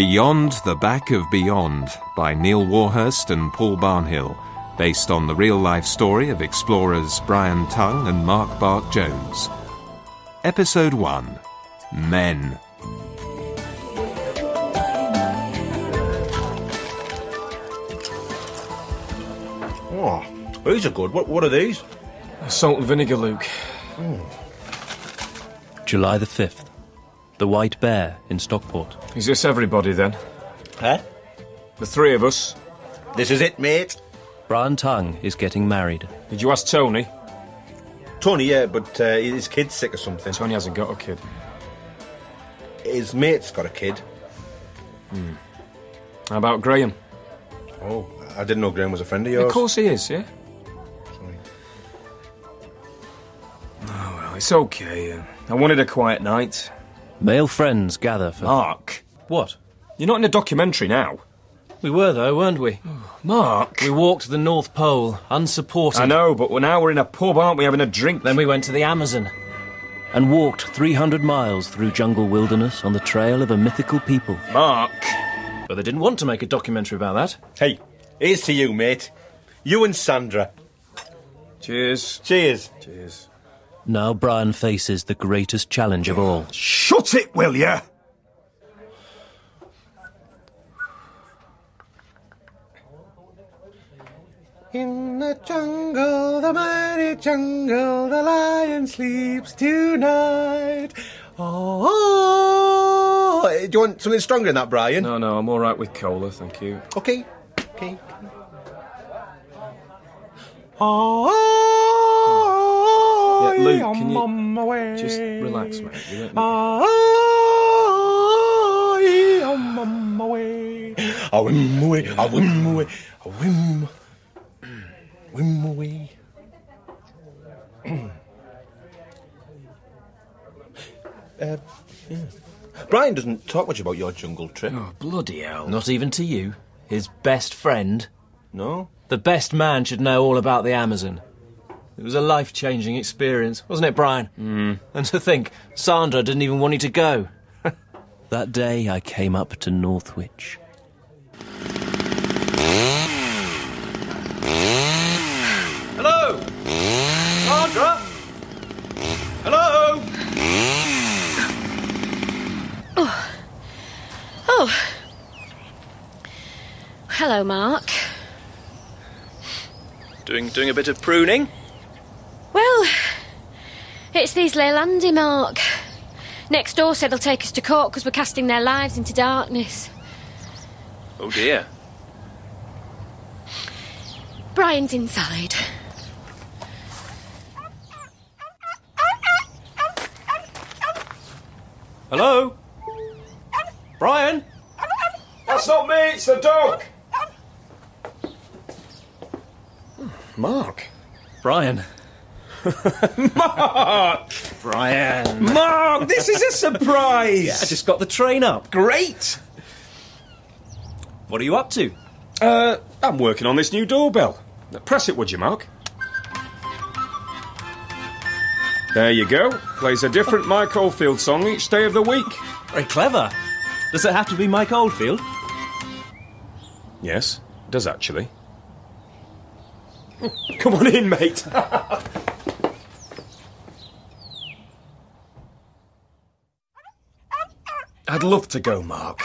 Beyond the Back of Beyond by Neil Warhurst and Paul Barnhill, based on the real life story of explorers Brian Tongue and Mark Bark Jones. Episode 1 Men. Oh, these are good. What, what are these? Salt and vinegar, Luke. Hmm. July the 5th. The White Bear in Stockport. Is this everybody then? Huh? The three of us? This is it, mate. Brian Tongue is getting married. Did you ask Tony? Tony, yeah, but uh, his kid's sick or something. Tony hasn't got a kid. His mate's got a kid. Hmm. How about Graham? Oh, I didn't know Graham was a friend of yours. Of course he is, yeah? Sorry. Oh, well, it's okay. uh, I wanted a quiet night. Male friends gather for. Mark, What? you're not in a documentary now. We were, though, weren't we? Mark! We walked the North Pole, unsupported. I know, but now we're in a pub, aren't we, having a drink? Then we went to the Amazon and walked 300 miles through jungle wilderness on the trail of a mythical people. Mark! But they didn't want to make a documentary about that. Hey, here's to you, mate. You and Sandra. Cheers. Cheers. Cheers. Now Brian faces the greatest challenge of all. Shut it, will ya? In the jungle, the mighty jungle, the lion sleeps tonight. Oh, do you want something stronger than that, Brian? No, no, I'm all right with cola, thank you. Okay. Okay. Oh, Yeah, Luke, can I'm you on my way. Just relax, mate. You don't need- Oh, I'm on my way. I whim away, I whim away, I whim, whim away. uh, yeah. Brian doesn't talk much about your jungle trip. Oh, bloody hell. Not even to you, his best friend. No? The best man should know all about the Amazon. It was a life changing experience, wasn't it, Brian? Mm. And to think, Sandra didn't even want you to go. that day I came up to Northwich. Hello! Sandra! Hello! Oh. Hello, Mark. Doing, doing a bit of pruning? Well, it's these Leylandii, Mark. Next door said they'll take us to court because we're casting their lives into darkness. Oh dear. Brian's inside. Hello? Brian? That's not me, it's the dog! Mark. Brian. Mark! Brian. Mark, this is a surprise! I just got the train up. Great! What are you up to? Uh, I'm working on this new doorbell. Press it, would you, Mark? There you go. Plays a different Mike Oldfield song each day of the week. Very clever. Does it have to be Mike Oldfield? Yes, it does actually. Come on in, mate. I'd love to go, Mark.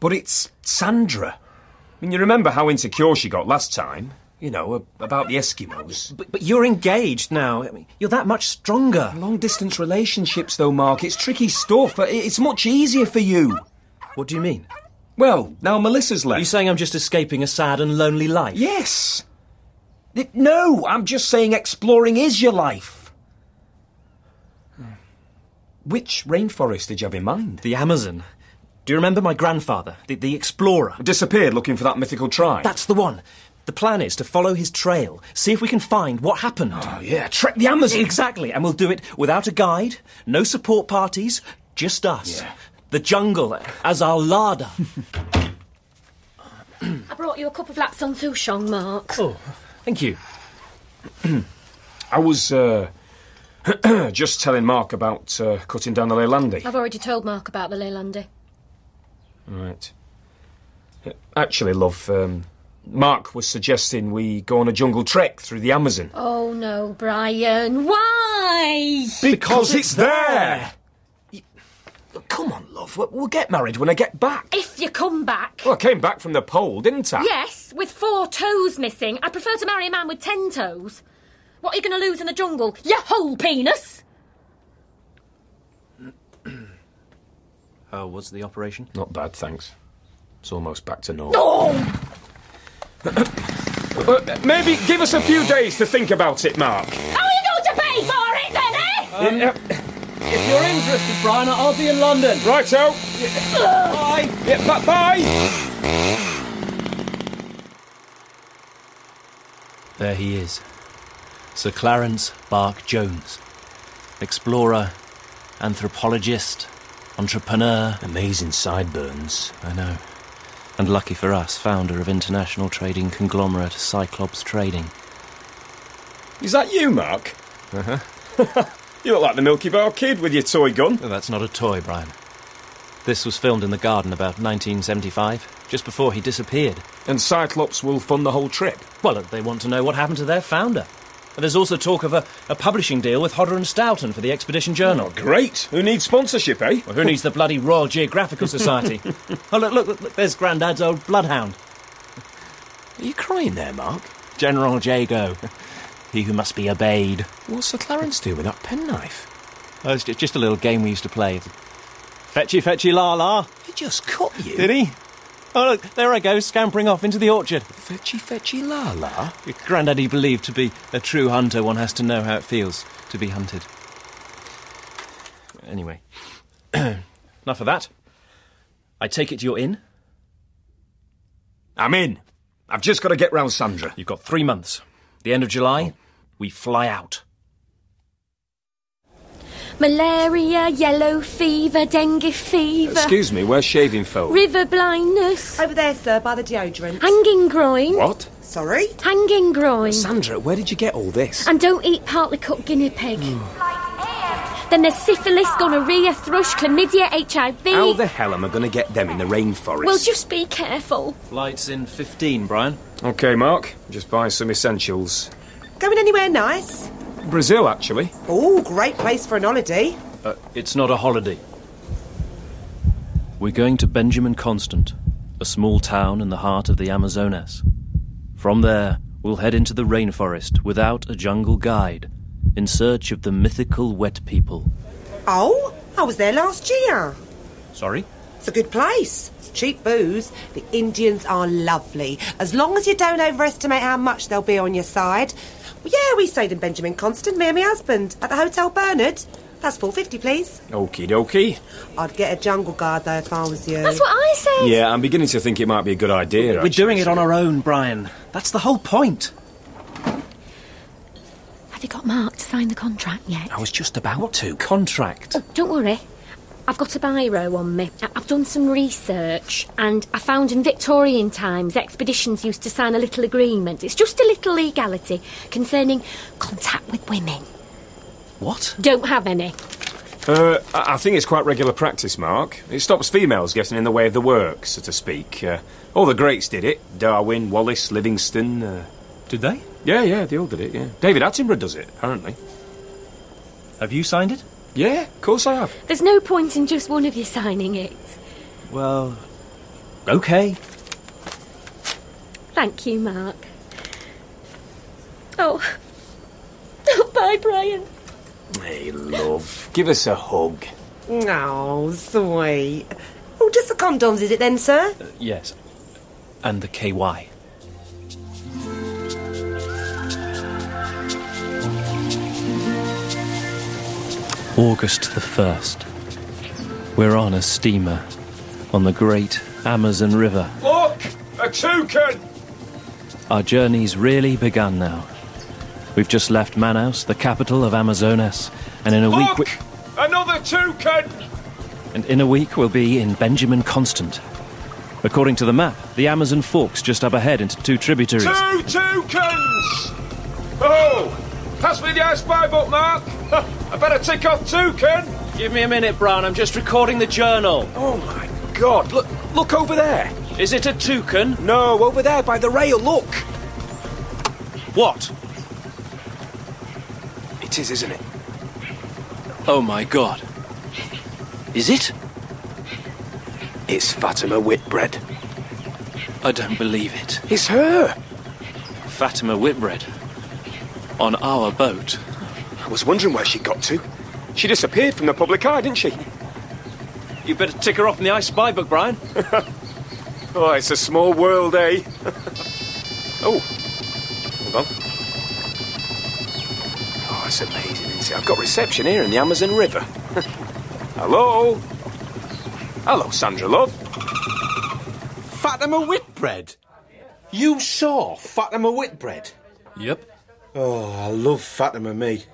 But it's Sandra. I mean, you remember how insecure she got last time? You know, about the Eskimos. But, but you're engaged now. I mean, you're that much stronger. Long distance relationships, though, Mark, it's tricky stuff. It's much easier for you. What do you mean? Well, now Melissa's left. Are you saying I'm just escaping a sad and lonely life? Yes. It- no, I'm just saying exploring is your life. Hmm. Which rainforest did you have in mind? The Amazon. Do you remember my grandfather, the, the explorer? Disappeared looking for that mythical tribe. That's the one. The plan is to follow his trail, see if we can find what happened. Oh, yeah, trek the Amazon. Exactly, and we'll do it without a guide, no support parties, just us. Yeah. The jungle as our larder. I brought you a cup of Lapsang Souchong, Mark. oh, thank you. I was uh, just telling Mark about uh, cutting down the Leylandii. I've already told Mark about the Leylandii. Right. Actually, love, um, Mark was suggesting we go on a jungle trek through the Amazon. Oh no, Brian. Why? Because it's there! You- Come on, love. We'll- We'll get married when I get back. If you come back. Well, I came back from the pole, didn't I? Yes, with four toes missing. I prefer to marry a man with ten toes. What are you going to lose in the jungle? Your whole penis? How was the operation? Not bad, thanks. It's almost back to normal. Uh, maybe give us a few days to think about it, Mark. How are you going to pay for it then, eh? Yeah, If you're interested, Brian, I'll be in London. righto. Bye. Yeah, bye. bye. There he is. Sir Clarence Bark Jones. Explorer, anthropologist, entrepreneur. Amazing sideburns. I know. And lucky for us, founder of international trading conglomerate Cyclops Trading. Is that you, Mark? Uh huh. you look like the Milky Bar kid with your toy gun. That's not a toy, Brian. This was filmed in the garden about 1975, just before he disappeared. And Cyclops will fund the whole trip. Well, they want to know what happened to their founder. And there's also talk of a, a publishing deal with Hodder and Stoughton for the Expedition Journal. Oh, great. Who needs sponsorship, eh? Well, who needs the bloody Royal Geographical Society? oh, look, look, look, there's Grandad's old bloodhound. Are you crying there, Mark? General Jago. he who must be obeyed. What's Sir Clarence do with that penknife? Oh, it's just a little game we used to play. Fetchy, fetchy, la la. He just cut you. Did he? Oh, look, there I go, scampering off into the orchard. Fetchy, fetchy, la la. Grandad he believed to be a true hunter, one has to know how it feels to be hunted. Anyway, enough of that. I take it you're in? I'm in. I've just got to get round Sandra. You've got three months. The end of July, oh. we fly out. Malaria, yellow fever, dengue fever, Excuse me, where's shaving foam? river blindness, Over there, sir, by the deodorant. hanging groin, What? Sorry? hanging groin. Sandra, where did you get all this? And don't eat partly cooked guinea pig. Hmm. then there's syphilis, gonorrhea, thrush, chlamydia, HIV. How the hell am I going to get them in the rainforest? Well, just be careful. Flight's in 15, Brian. Okay, Mark. Just buy some essentials. Going anywhere nice? Brazil, actually. Oh, great place for an holiday. Uh, it's not a holiday. We're going to Benjamin Constant, a small town in the heart of the Amazonas. From there, we'll head into the rainforest without a jungle guide, in search of the mythical wet people. Oh, I was there last year. Sorry? It's a good place. Cheap booze. The Indians are lovely. As long as you don't overestimate how much they'll be on your side. Well, yeah, we stayed in Benjamin Constant, me and my husband, at the Hotel Bernard. That's four fifty, please. Okie dokie. I'd get a jungle guard though if I was you. That's what I said. Yeah, I'm beginning to think it might be a good idea. We're doing it on our own, Brian. That's the whole point. Have you got Mark to sign the contract yet? I was just about to. Contract. Oh, don't worry. I've got a biro on me. I- I've done some research and I found in Victorian times expeditions used to sign a little agreement. It's just a little legality concerning contact with women. What? Don't have any. Uh, I I think it's quite regular practice, Mark. It stops females getting in the way of the work, so to speak. Uh, all the greats did it. Darwin, Wallace, Livingstone. Uh, Did they? yeah, yeah, they all did it, yeah. David Attenborough does it, apparently. Have you signed it? Yeah, of course I have. There's no point in just one of you signing it. Well, okay. Thank you, Mark. Oh. Oh, bye, Brian. Hey, love. Give us a hug. Oh, sweet. Oh, just the condoms, is it then, sir? Uh, yes. And the KY. August the 1st. We're on a steamer on the great Amazon River. Look! A toucan! Our journey's really begun now. We've just left Manaus, the capital of Amazonas, and in a week we- Look! Another toucan! and in a week we'll be in Benjamin Constant. According to the map, the Amazon forks just up ahead into two tributaries. Two toucans! Oh! Pass me the I Spy book, Mark. I better tick off too, Ken. Give me a minute, Brown. I'm just recording the journal. Oh my God! Look! Look over there. Is it a toucan? No, over there by the rail, look! What? It is, isn't it? Oh my god. Is it? It's Fatima Whitbread. I don't believe it. It's her! Fatima Whitbread. On our boat. I was wondering where she got to. She disappeared from the public eye, didn't she? You better tick her off in the I Spy book, Brian. Oh, it's a small world, eh? oh, hold on. Oh, it's amazing, isn't it? I've got reception here in the Amazon River. Hello? Hello, Sandra, love. Fatima Whitbread? You saw Fatima Whitbread? Yep. Oh, I love Fatima, me.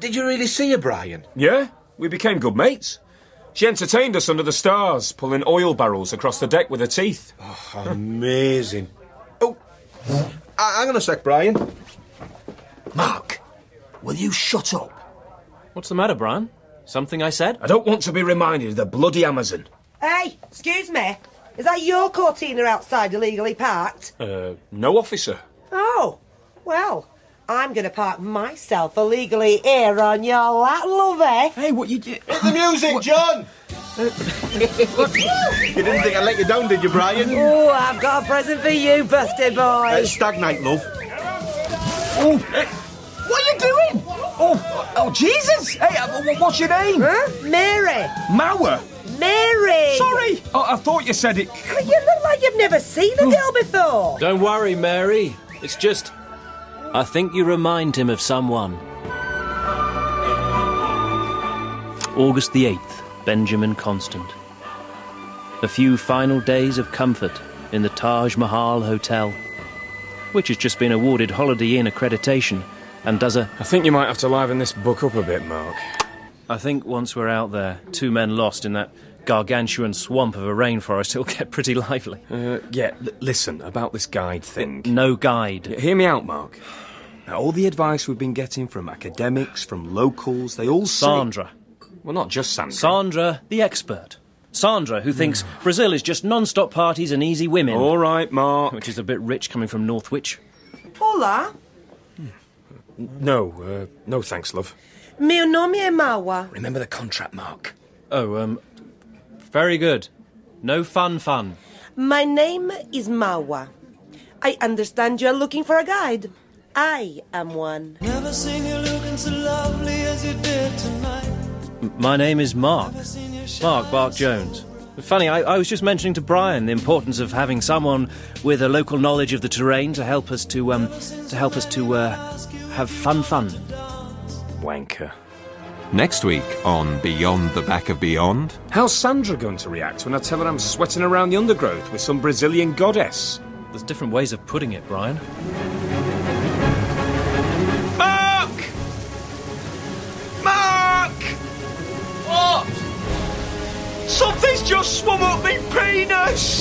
Did you really see her, Brian? Yeah, we became good mates. She entertained us under the stars, pulling oil barrels across the deck with her teeth. Amazing. Oh, uh, hang on a sec, Brian. Mark, will you shut up? What's the matter, Brian? Something I said? I don't want to be reminded of the bloody Amazon. Hey, excuse me. Is that your Cortina outside illegally parked? Uh, no officer. Oh, well, I'm going to park myself illegally here on your lap, lovey. Hey, what you did? The music, John! you didn't think I'd let you down, did you, Brian? Oh, I've got a present for you, busted boy. Uh, stagnate, love. Oh, What are you doing? Oh, oh, Jesus! Hey, uh, what's your name? Huh? Mary. Mauer. Mary. Sorry. Oh, I thought you said it. But you look like you've never seen the girl before. Don't worry, Mary. It's just. I think you remind him of someone. August the 8th, Benjamin Constant. A few final days of comfort in the Taj Mahal Hotel, which has just been awarded Holiday Inn accreditation and does a. I think you might have to liven this book up a bit, Mark. I think once we're out there, two men lost in that gargantuan swamp of a rainforest, it'll get pretty lively. Uh, yeah, l- listen, about this guide thing. No guide. Hear me out, Mark. Now, all the advice we've been getting from academics, from locals, they all say... Sandra. Well, not just Sandra. Sandra, the expert. Sandra, who thinks Brazil is just non stop parties and easy women. All right, Mark. Which is a bit rich coming from Northwich. Hola. No, uh, no thanks, love. Meu nome é Mawa. Remember the contract, Mark. Oh, um. Very good. No fun, fun. My name is Mawa. I understand you're looking for a guide. I am one. Never seen you looking so lovely as you did tonight. M- My name is Mark. Seen Mark Bark Jones. Funny, I, I was just mentioning to Brian the importance of having someone with a local knowledge of the terrain to help us to um to help us to uh, have fun, fun. Wanker. Next week on Beyond the Back of Beyond. How's Sandra going to react when I tell her I'm sweating around the undergrowth with some Brazilian goddess? There's different ways of putting it, Brian. Mark! Mark! What? Something's just swum up me penis!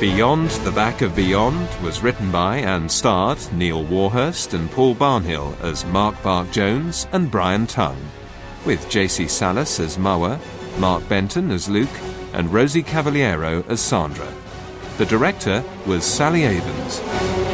Beyond the Back of Beyond was written by and starred Neil Warhurst and Paul Barnhill as Mark Bark Jones and Brian Tongue, with JC Salas as Moa, Mark Benton as Luke, and Rosie Cavaliero as Sandra. The director was Sally Avens.